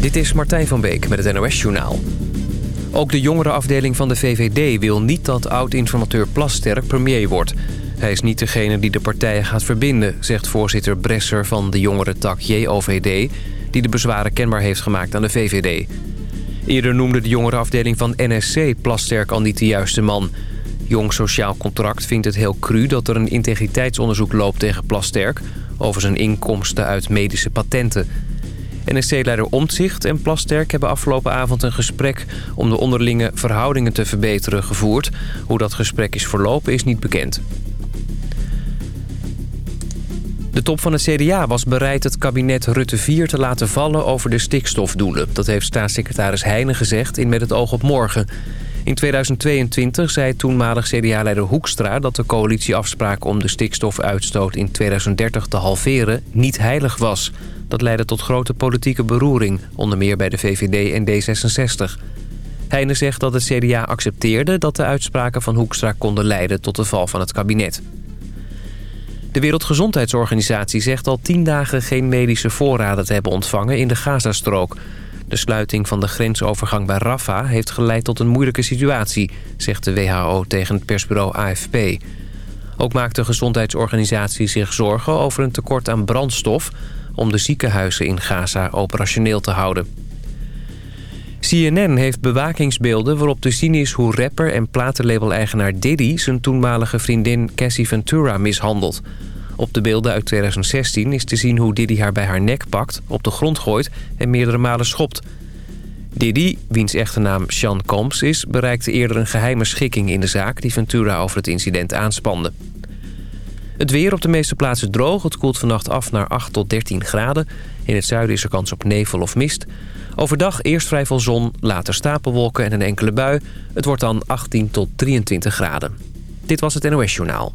Dit is Martijn van Beek met het NOS-journaal. Ook de jongerenafdeling van de VVD wil niet dat oud-informateur Plasterk premier wordt. Hij is niet degene die de partijen gaat verbinden, zegt voorzitter Bresser van de jongerentak JOVD... die de bezwaren kenbaar heeft gemaakt aan de VVD. Eerder noemde de jongerenafdeling van NSC Plasterk al niet de juiste man. Jong Sociaal Contract vindt het heel cru dat er een integriteitsonderzoek loopt tegen Plasterk... over zijn inkomsten uit medische patenten... NSC-leider Omtzigt en Plasterk hebben afgelopen avond een gesprek... om de onderlinge verhoudingen te verbeteren gevoerd. Hoe dat gesprek is verlopen is niet bekend. De top van het CDA was bereid het kabinet Rutte 4 te laten vallen over de stikstofdoelen. Dat heeft staatssecretaris Heijnen gezegd in Met het oog op morgen. In 2022 zei toenmalig CDA-leider Hoekstra dat de coalitieafspraak om de stikstofuitstoot in 2030 te halveren niet heilig was. Dat leidde tot grote politieke beroering, onder meer bij de VVD en D66. Heijnen zegt dat het CDA accepteerde dat de uitspraken van Hoekstra konden leiden tot de val van het kabinet. De Wereldgezondheidsorganisatie zegt al tien dagen geen medische voorraden te hebben ontvangen in de Gazastrook. De sluiting van de grensovergang bij Rafah heeft geleid tot een moeilijke situatie, zegt de WHO tegen het persbureau AFP. Ook maakt de gezondheidsorganisatie zich zorgen over een tekort aan brandstof om de ziekenhuizen in Gaza operationeel te houden. CNN heeft bewakingsbeelden waarop te zien is hoe rapper en platenlabel-eigenaar Diddy... zijn toenmalige vriendin Cassie Ventura mishandelt. Op de beelden uit 2016 is te zien hoe Diddy haar bij haar nek pakt, op de grond gooit en meerdere malen schopt. Diddy, wiens echte naam Sean Combs is, bereikte eerder een geheime schikking in de zaak... die Ventura over het incident aanspande. Het weer op de meeste plaatsen droog. Het koelt vannacht af naar 8 tot 13 graden. In het zuiden is er kans op nevel of mist. Overdag eerst vrij veel zon, later stapelwolken en een enkele bui. Het wordt dan 18 tot 23 graden. Dit was het NOS Journaal.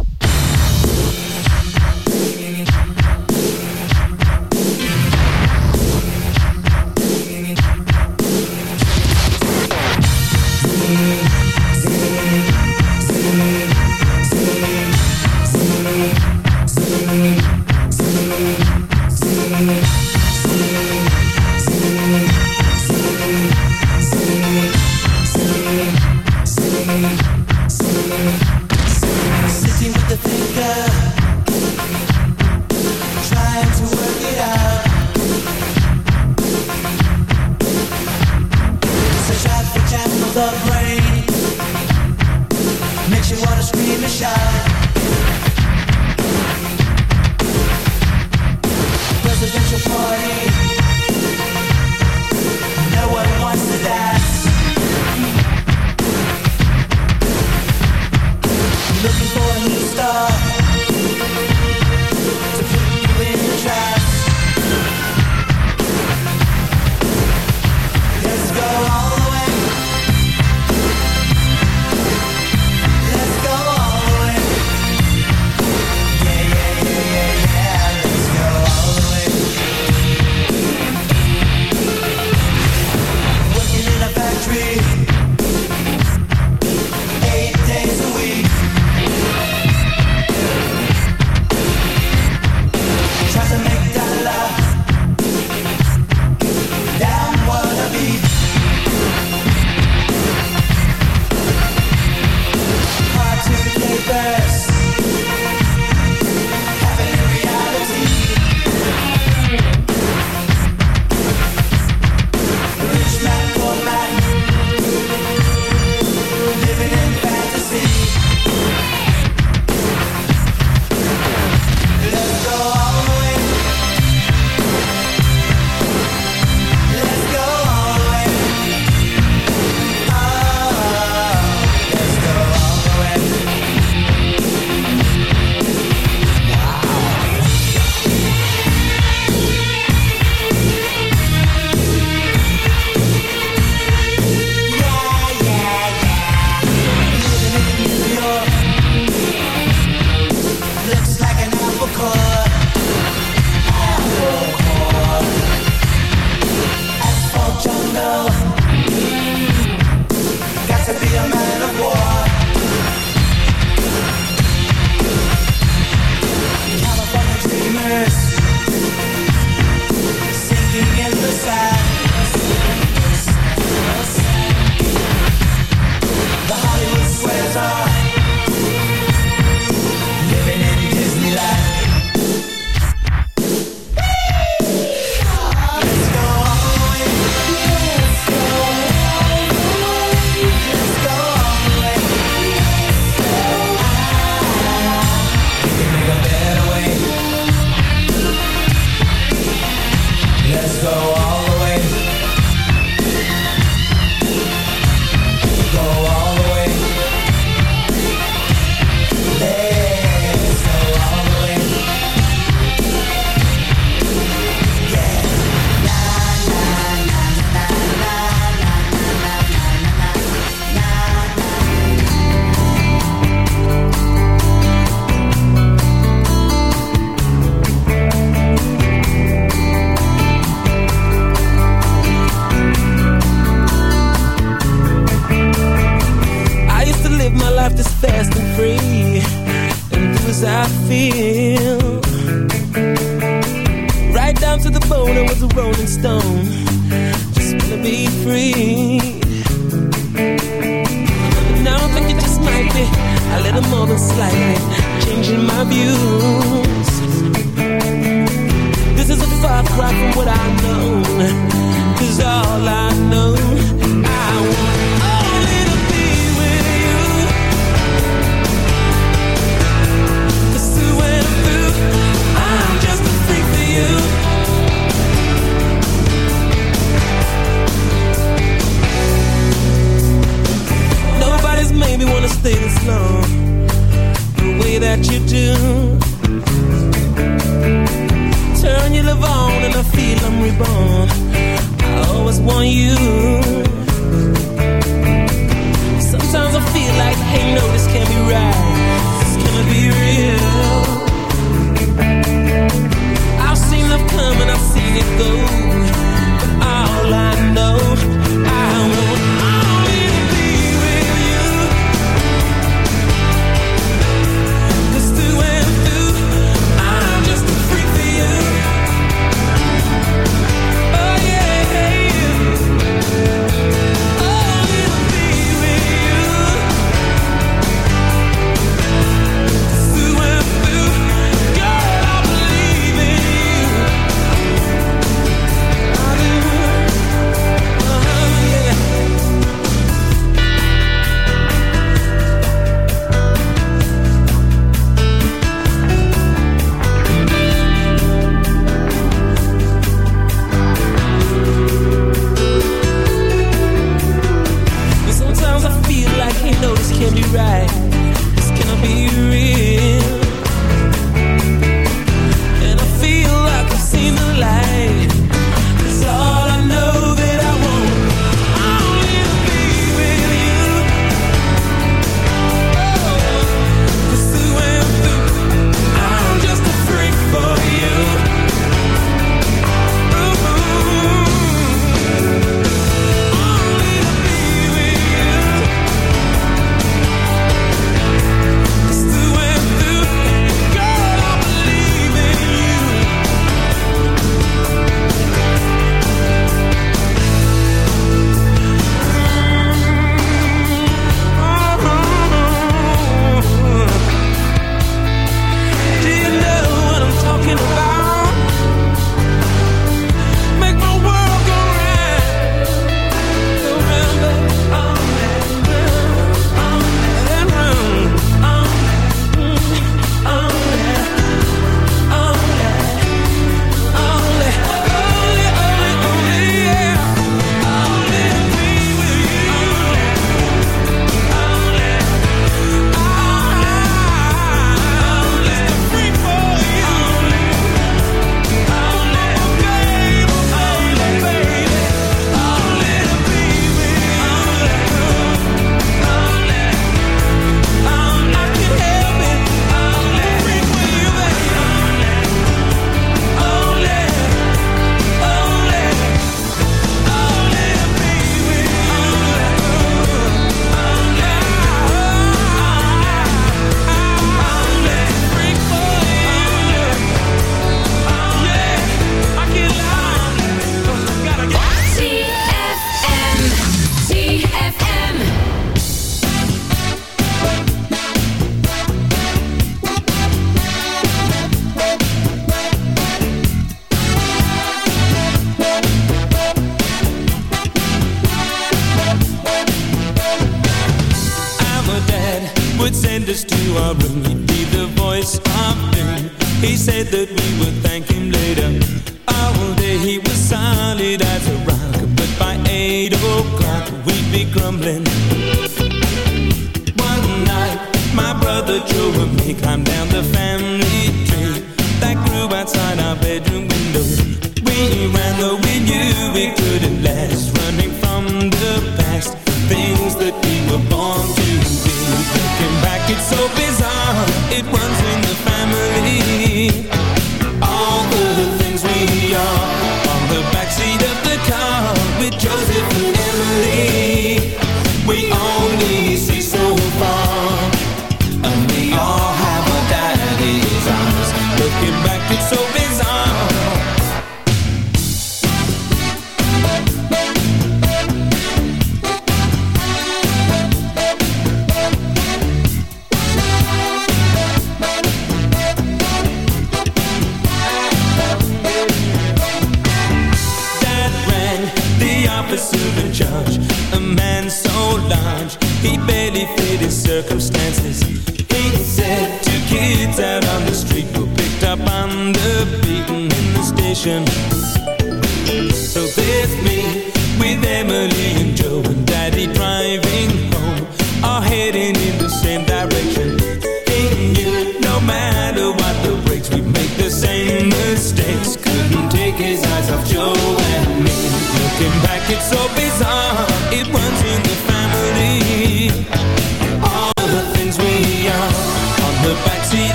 go.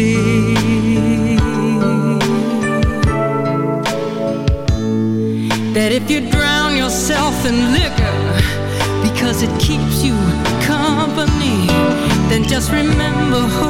see that if you drown yourself in liquor because it keeps you company, then just remember who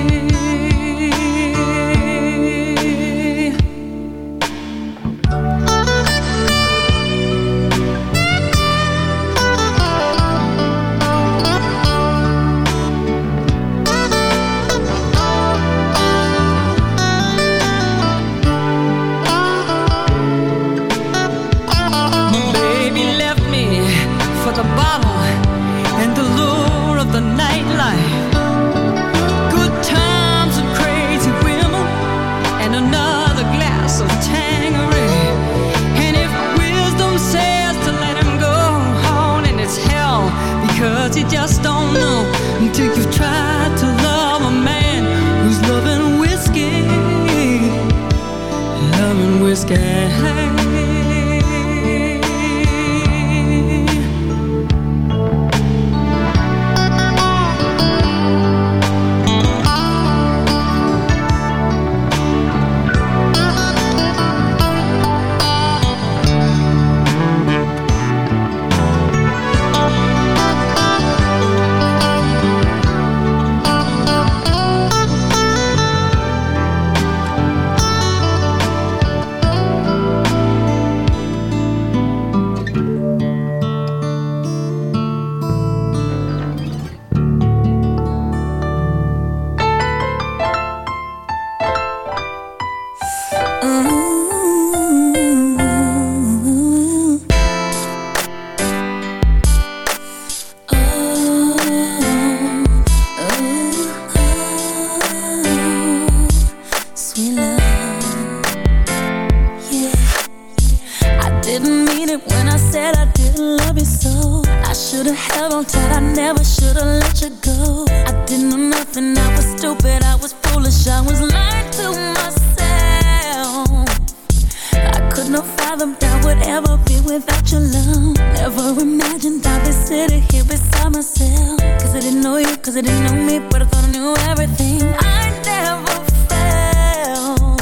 Sitting here beside myself. Cause I didn't know you, cause I didn't know me But I thought I knew everything. I never felt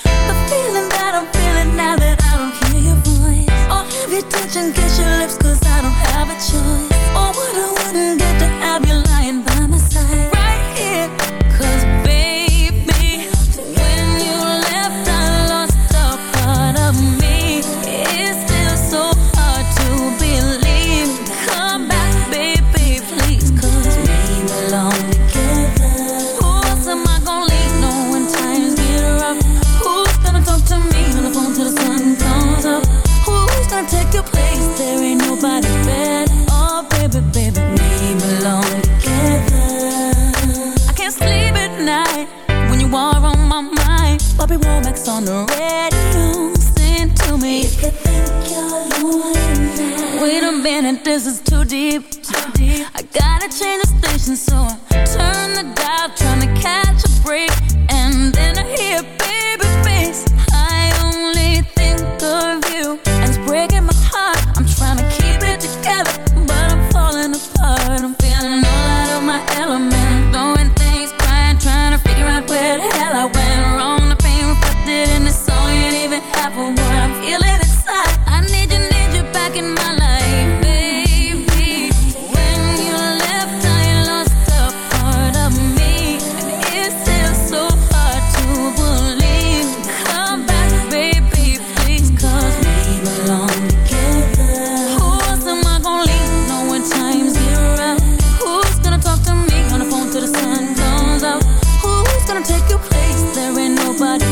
The feeling that I'm feeling now that I don't hear your voice. Or have your touch and kiss your lips Cause I don't have a choice. business nobody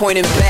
pointing back.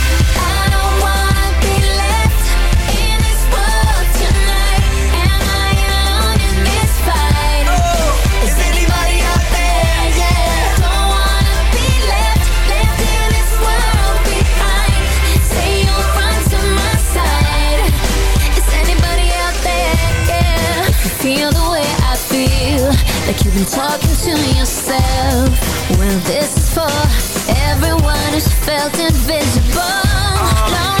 You've been talking to yourself Well, this is for everyone who's felt invisible um, uh -huh.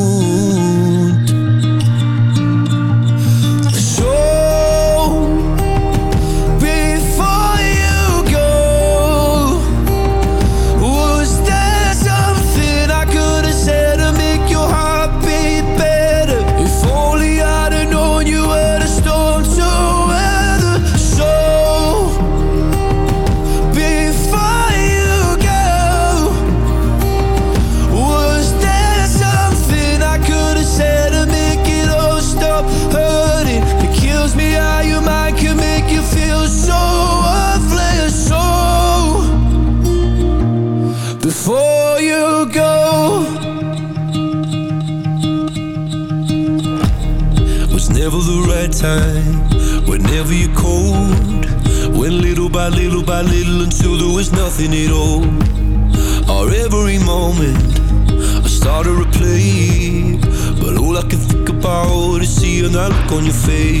on your face.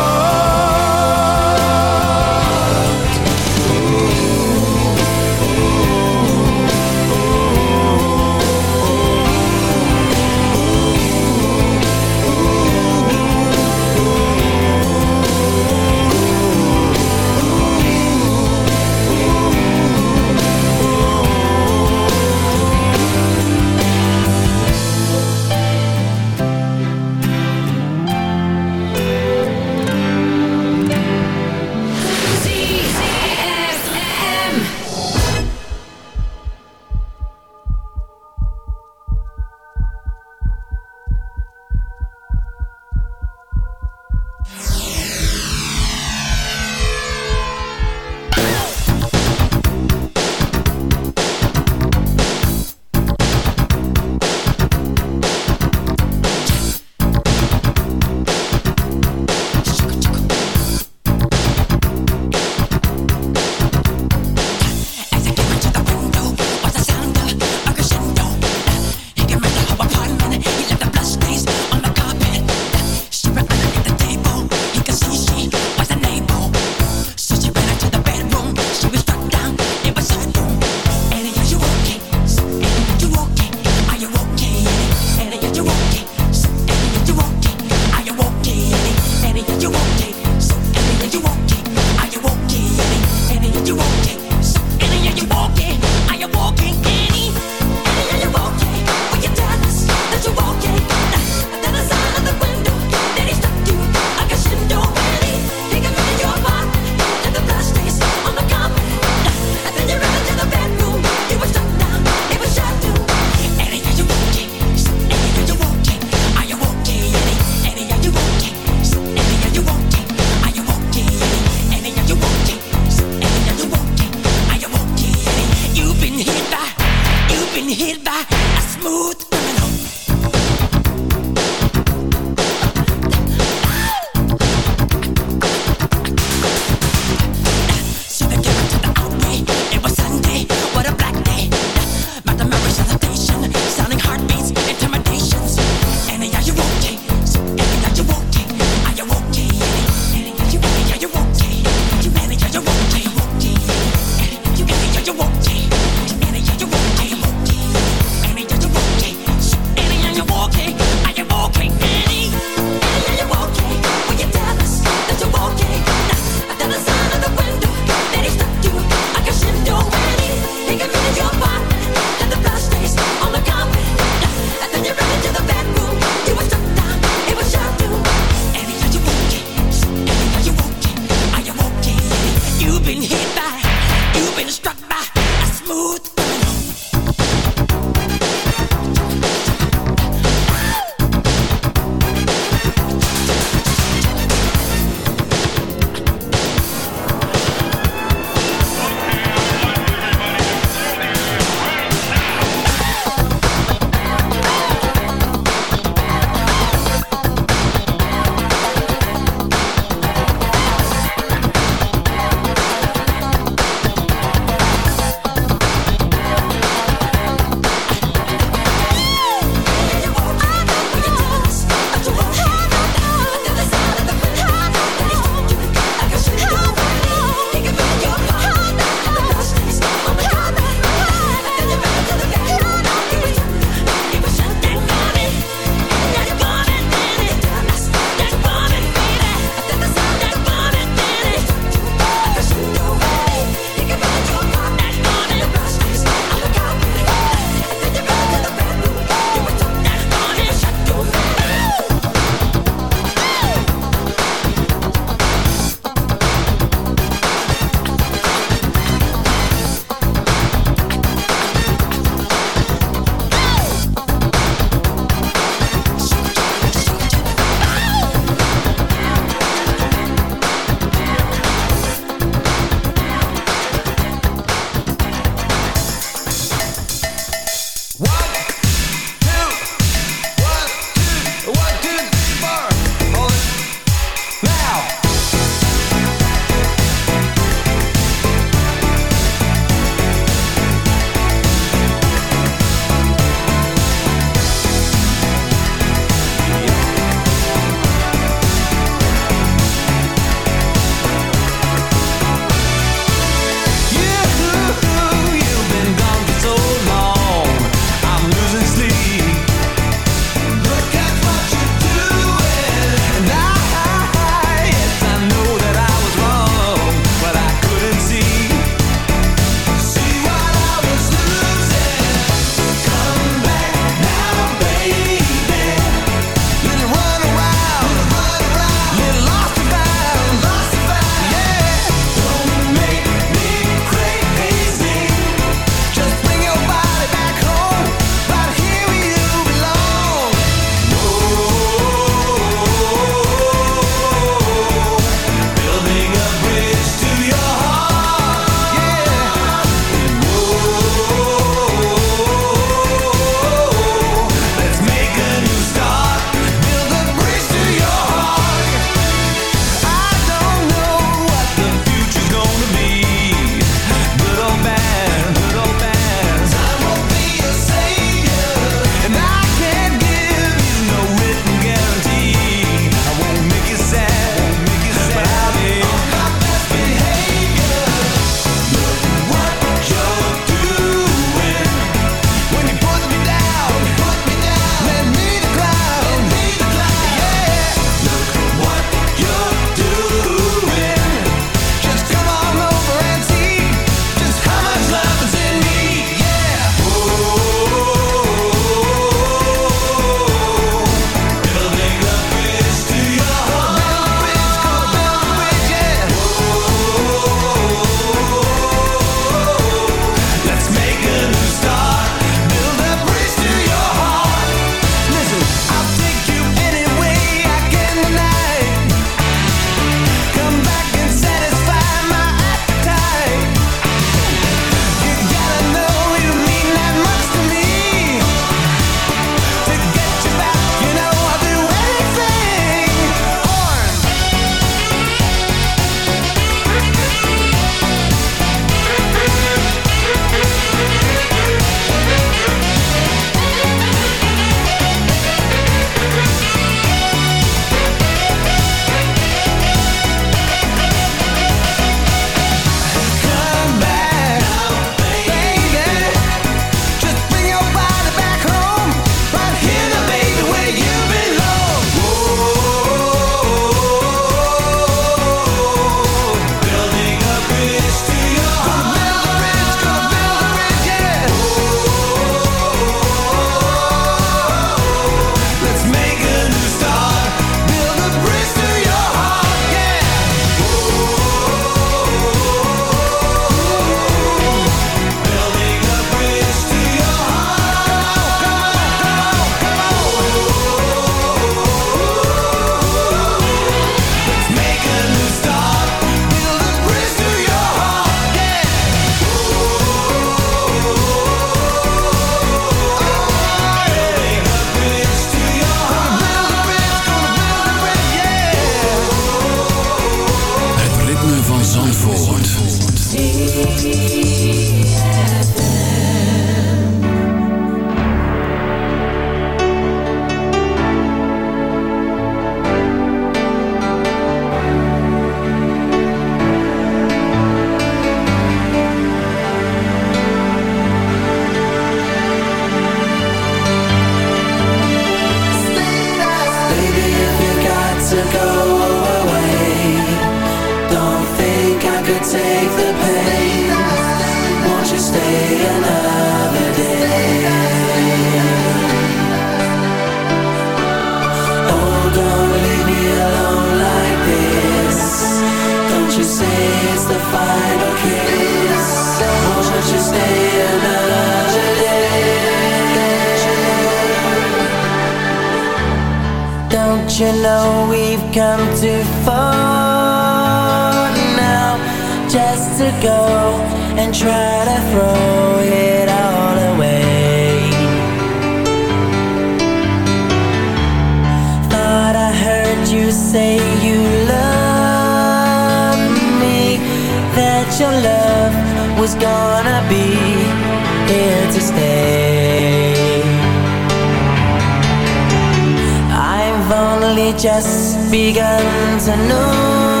begun to know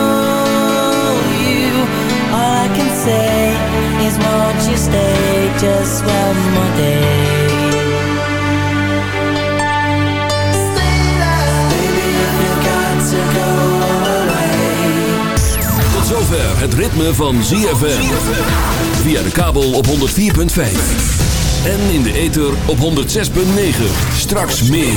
you. All I can say is, won't you stay just one more day? Zover het ritme van ZFM. Via de kabel op 104.5. En in de ether op 106.9. Straks meer.